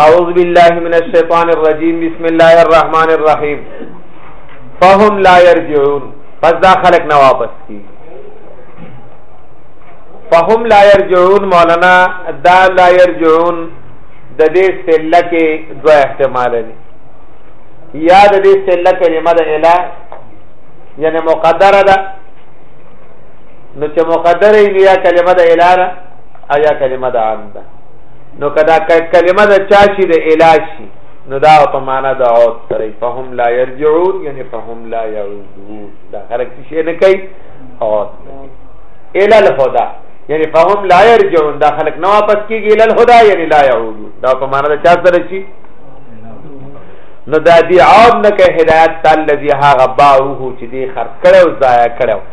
اعوذ بالله من الشیطان الرجیم بسم الله الرحمن الرحیم فهم لا يرجعون پس دا خلق نه واپس کی فهم لا يرجعون مولانا دا لا يرجعون د دې سله کې دوه احتمال دي یا د دې سله کلمه د اله یعنی مقدره ده نو چې مقدره وي یا کلمه د الاره او یا کلمه د عام ده نو کدا کلمه د چا شي د الاشي نو دا په معنا د عود سره فهم لا يرجعون یعنی فهم لا يعودون دا خلک شي نه کوي عود الى الهدى یعنی فهم لا يرجعون دا خلک نه واپس کیږي الى الهدى یعنی لا يعودون دا په معنا د چا سره شي نو دا دی عود نه کوي هدایت تعالی الذي ها غباوه چې دی خرڅ کړو ضایع کړو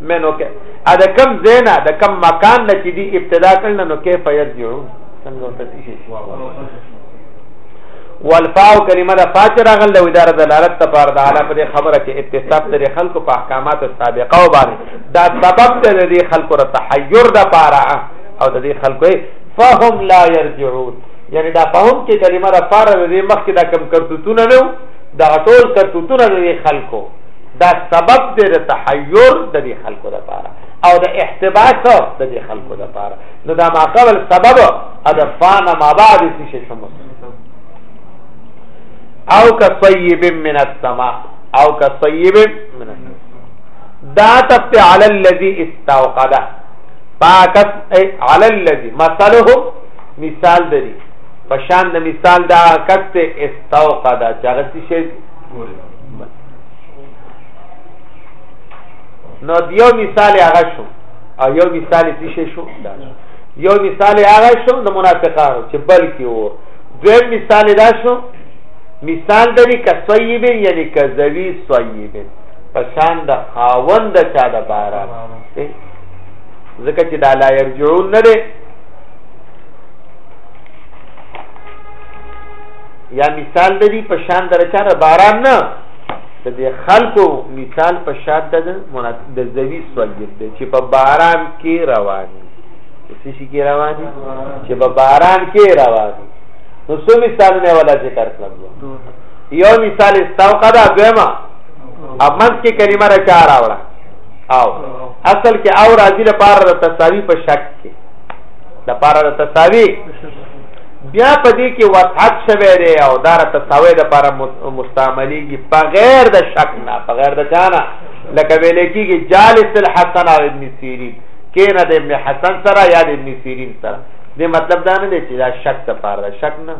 منو کې ا د کم زینا د کم مکان نه چې دی ابتدا کړل نو کې فیض جوړو څنګه ورته شي والفاو کلمه د فاچ راغل د اداره دلالت ته پر د اعلی پر خبره چې اتصاف د خلکو په احکامات سابقه او باندې دا سبب ته د خلکو را تحیر د پاره او د خلکو فهم لا يرجعون یعنی دا فهم چې کلمه را پاره د مخکې دا کم کرتوتونه نو دا ټول کرتوتونه د خلکو دا سبب دی د تحیر د دې خلکو لپاره او د احتباس د دې خلکو لپاره نو دا ما قبل سبب ادفان ما بعد شي شمس او کصیب من السماء او کصیب من السماء دا تفت علی الذی استوقده پاکت علی الذی مثله مثال دی پشان د مثال دا کته استوقده چاغتی شي نو دیو مثال هغه شو او یو مثال څه شو دا یو مثال هغه شو د منافقانو چې بلکې وو دویم مثال دا شو مثال د دې کسویب یعنی کذوی سویب پشان د خاوند چا د باران ځکه چې دا لا يرجعون نه یا مثال د دې په شان درچا د باران نه د دې خلکو مثال په شان د د زوی سوګر دی چې په باران کې روان دي څه شي کې روان دي چې په باران کې روان دي نو څو مثالونه ولا ذکر کړم یو مثال استاو قدا دویما امنس کې کلمه را چار راوړه او اصل کې او راځي لپاره د تساوی په شک کې لپاره د تساوی بیا په دې کې وسعت شوی دی او دا را تساوی د پاره مستعملېږي بغیر د شک نه بغیر د چانه لکه ویل کېږي جالس الحسن او ابن سیرین کینه د ابن حسن سره یا د ابن سیرین سره دې مطلب دا نه دی چې دا شک د پاره شک نه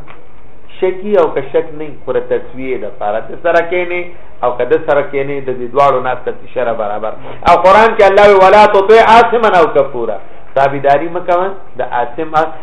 شکی او که شک نه پر تسویه د پاره ته سره کینه او که د سره کینه د دې دواړو ناس ته شره برابر او قران کې الله ولا تطع عاصما او کفورا تابعداري مکوه د عاصم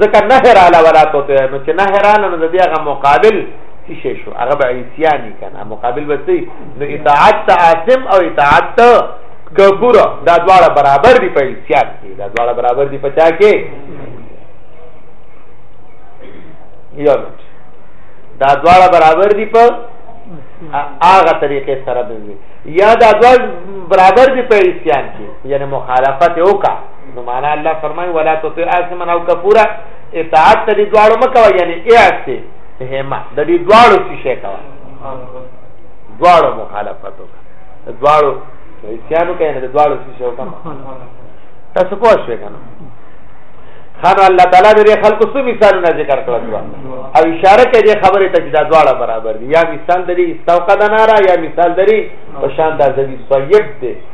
ځکه نهر علی ولا توته نو چې نهر علی نو د دې هغه مقابل څه شي شو هغه به عیسیانی کنه مقابل به څه نو اطاعت ته عاصم او اطاعت ته کفور دا دواړه برابر دي په عیسیات کې دا دواړه برابر دي په چا کې یو دا دواړه برابر دي په هغه طریقې سره دی یا دا دواړه برابر دي په عیسیان کې یعنی مخالفت وکړه نو معنا الله فرمای ولا تطع اسمن او کفورا اطاعت ته دې دواړو مکوه یعنی اعت هما د دې دواړو څه شي کوه دواړو مخالفت وکړه دواړو اسیانو کوي نه دواړو څه شي وکړه تاسو پوه شئ کنه خانو الله تعالی دې خلکو څو مثالونه ذکر کړل او اشاره کوي دې خبره ته چې دا دواړه برابر دي یا مثال دې استوقد نارا یا مثال دې په شان د ځوی سویب دې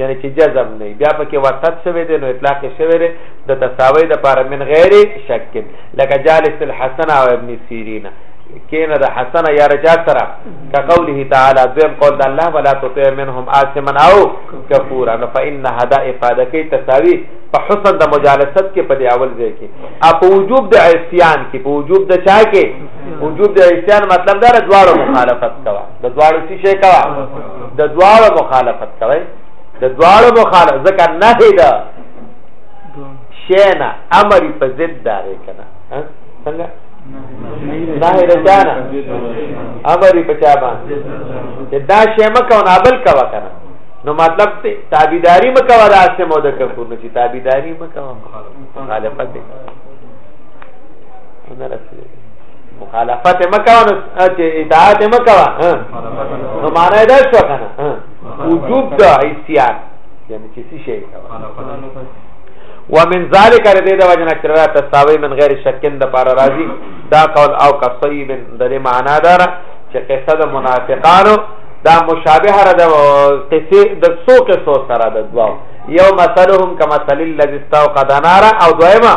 یعنی چې جزم نه بیا پکې وسط شوی دی نو اطلاق شوی دی د تساوی د پاره من غیر شک لکه جالس الحسن او ابن سیرین کینه د حسن یا رجا سره کقوله تعالی دویم قول د الله ولا تطع منهم آثما او کفورا فإن هدا افاده کی تساوی په حسن د مجالست کې په دی اول ځای کې ا په وجوب د عصيان کې په وجوب د چا کې وجوب د عصيان مطلب دا دواړو مخالفت کوا د دواړو څه شي کا د دواړو مخالفت کوي د دواړو مخالفت ځکه نه دی دا شینا امر په ضد دا وی کنه څنګه نه دی دا نه امر په چا باندې دا شی مکه نه بل کا وکنه نو مطلب ته تابعداري مکه ولا اسه مو د کفر نه چې تابعداري مکه مخالفت دی نه رسېږي مخالفت مکه نو چې اطاعت مکه نو معنی دا شو کنه وجوب د عصيان یعنی چې څه شي ومن ذلك رضي د وجنا کرا تساوي من غیر شکن د پار راضي دا قول او کصيب د دې معنا دار چې قصه د منافقانو دا مشابه را د قصه د سو قصو سره د دوا یو مثلهم کما مثل الذي استوقد نارا او دویما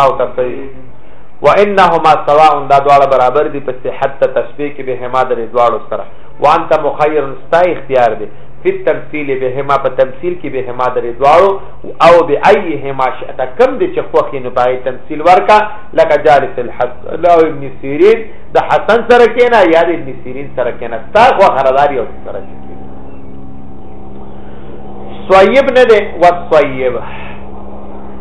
او کصيب وانهما سواء دا دواړه برابر دي په صحت ته تشبيه کې به هما درې دواړو سره وانت مخير ستا اختیار دی فی تمثيل به هما په تمثيل کې به هما درې دواړو او به اي هما شئت کم دي چې خوخي نه پای تمثيل ورکا لکه جالس الحسن او ابن سيرين د حسن سره کېنا یا د ابن سيرين سره کېنا تا خو خرداري او سره کېنا صویب نه ده وصویب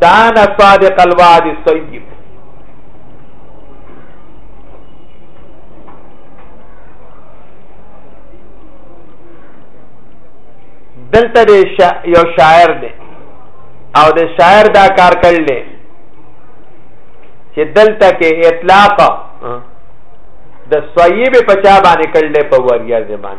دان صادق الوعد الصيب دلته دی شا... یو شاعر دی او د شاعر دا کار کړل چې دلته کې اطلاق د صیب په چا باندې کړل په وریا زبان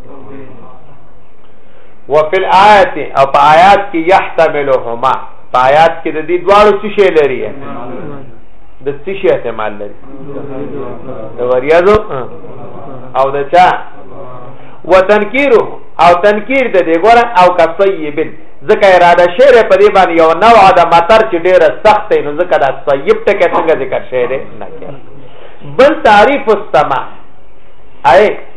وفي الآيات او په آیات کې يحتملهما په آیات کې د دې دواړو څه شی لري د څه شی احتمال لري د وریاضو او د چا وتنکیر او تنکیر د دې ګور او کطیبن ځکه اراده شعر په دې باندې یو نوع د مطر چې ډیره سخت نو ځکه دا طیب ټکی څنګه ذکر شعر نه کړ بل تعریف السما اي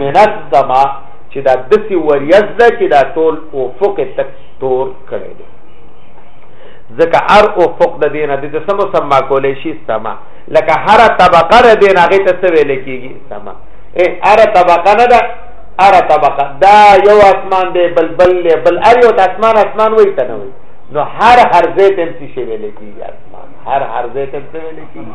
من السما چې دا دسی وریځ ده چې دا ټول افق تک تور کړی دی ځکه هر افق د دینه د څه مسما کولای شي سما لکه هر طبقه د دینه هغه ته څه ویل کیږي سما اے هر طبقه نه ده هر طبقه دا یو اسمان دی بل بل بل ار یو اسمان اسمان وای ته نه وای نو هر هر ځای ته څه شی ویل کیږي اسمان هر هر ځای ته څه ویل کیږي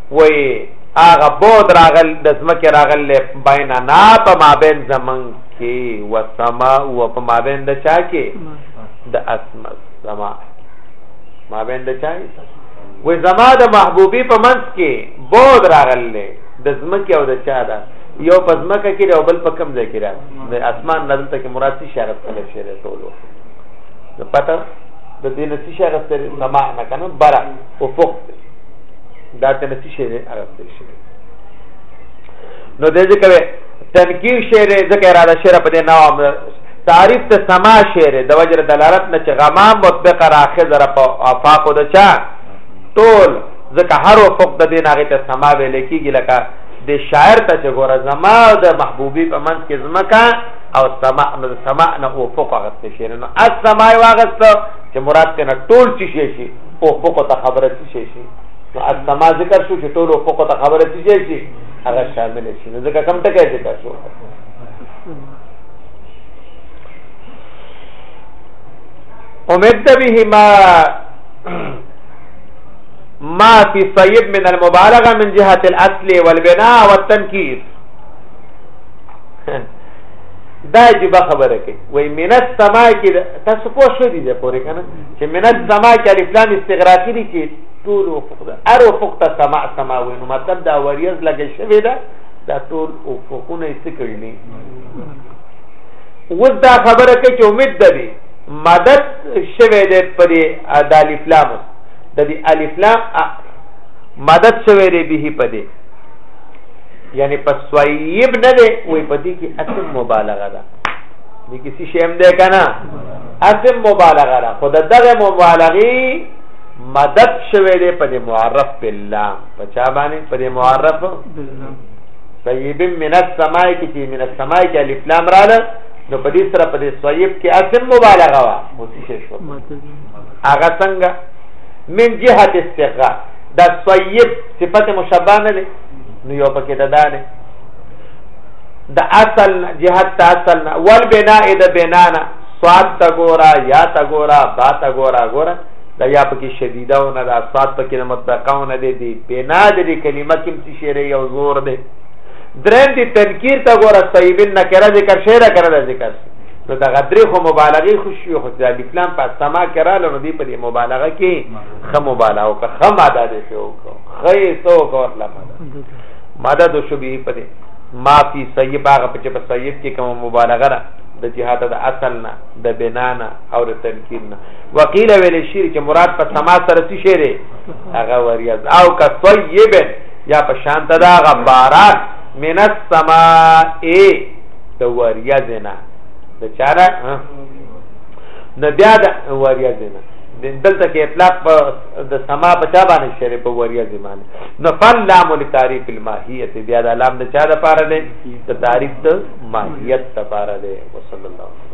وای هغه بود راغل د زمکه راغل بین انا په مابین زمنګ کې و سما او په مابین د چا کې د اسما سما مابین د چا و زما د محبوبي په منځ کې بود راغل د زمکه او د چا ده یو په زمکه کې او بل په کم ځای کې را د اسمان نظر ته کې مراد څه شرط کړی شی دی ټولو نو پته د دې نتیجه غسر سماع نه کنه برا افق دا ته نسی شی دی هغه څه شی نو دې ځکه تنکیر شعر ځکه اراده شعر په دې نوام تعریف ته سما شعر د وجر دلالت نه چې غمام مطبق راخه زره په افاق د چا ټول ځکه هر افق د دین هغه ته سما ویل کیږي لکه د شاعر ته چې ګوره زما او د محبوبي په منځ کې زمکا او سما نو سما نه افق غسته شعر نو السما واغسته چې مراد ته ټول چی شي او فقو ته خبره څه شي شي نو السما ذکر شو چې ټول فقو ته خبره څه شي شي هغه شامل شي نو ځکه کم ټکی ذکر شو امید به ما ما فی صیب من المبالغه من جهه الاصل والبناء والتنکیر دا جبه خبره کوي وای من السما کې تاسو پوه شو دي پورې کنه چې من السماء کې الف لام استغراقي دي چې ټول افق ده ار افق ته سماء سماء وي نو مطلب دا وریز لګې شوی ده دا ټول افقونه یې څه کړی نه وز دا خبره کوي چې امید ده دي مدد شوی ده پر د الف لام د دې الف لام مدد شوی دی به پدې یعنی پسویب نه دی وې پدې کې اسم مبالغه ده دې کسی شی هم ده کنه اسم مبالغه را خود دغه مبالغي مدد شوه دی په معرف بالله په چا باندې په معرف بالله طيب من السماء کې چې من السماء کې الف لام رااله نو په دې سره په دې صيب کې اسم مبالغه وا مو څه شو هغه څنګه من جهه استغا دا صيب صفت مشبه نه دی نو یو پکې ده دا نه د اصل جهت اصل ول بنا د بنانا صاد ته ګوره یا ته ګوره با ته ګوره ګوره دا یا پکې شدیده او نه دا صاد پکې د مطلقه او نه دی دی بنا د دې کلمه کې څه شی ری یو زور دی درېم دی تنکیر ته ګوره صیب نکره ذکر شی را کړه ذکر نو دا غدرې خو مبالغه خوشي خو د اسلام په سما کرا لنو دی په مبالغه کې خه مبالغه او خه ماده دې شو خه سو کور لا ماده د شبي په ما فی صیب هغه په صیب کې کوم مبالغه د جهاد د اصل نه د بنا نه او د تنکیر نه وقیل ویل شیر چې مراد په سما سره څه شی دی هغه وریاض او کا طیب یا په شان ته دا غبارات من السماء د وریاض نه د چاره نه بیا د وریاض نه دلته کې اطلاق په د سما په چا باندې شری په وریا زمانه نو فلام لتعریف الماهیت بیا د لام د چا لپاره نه د تعریف د ماهیت د پاره دی وصلی الله علیه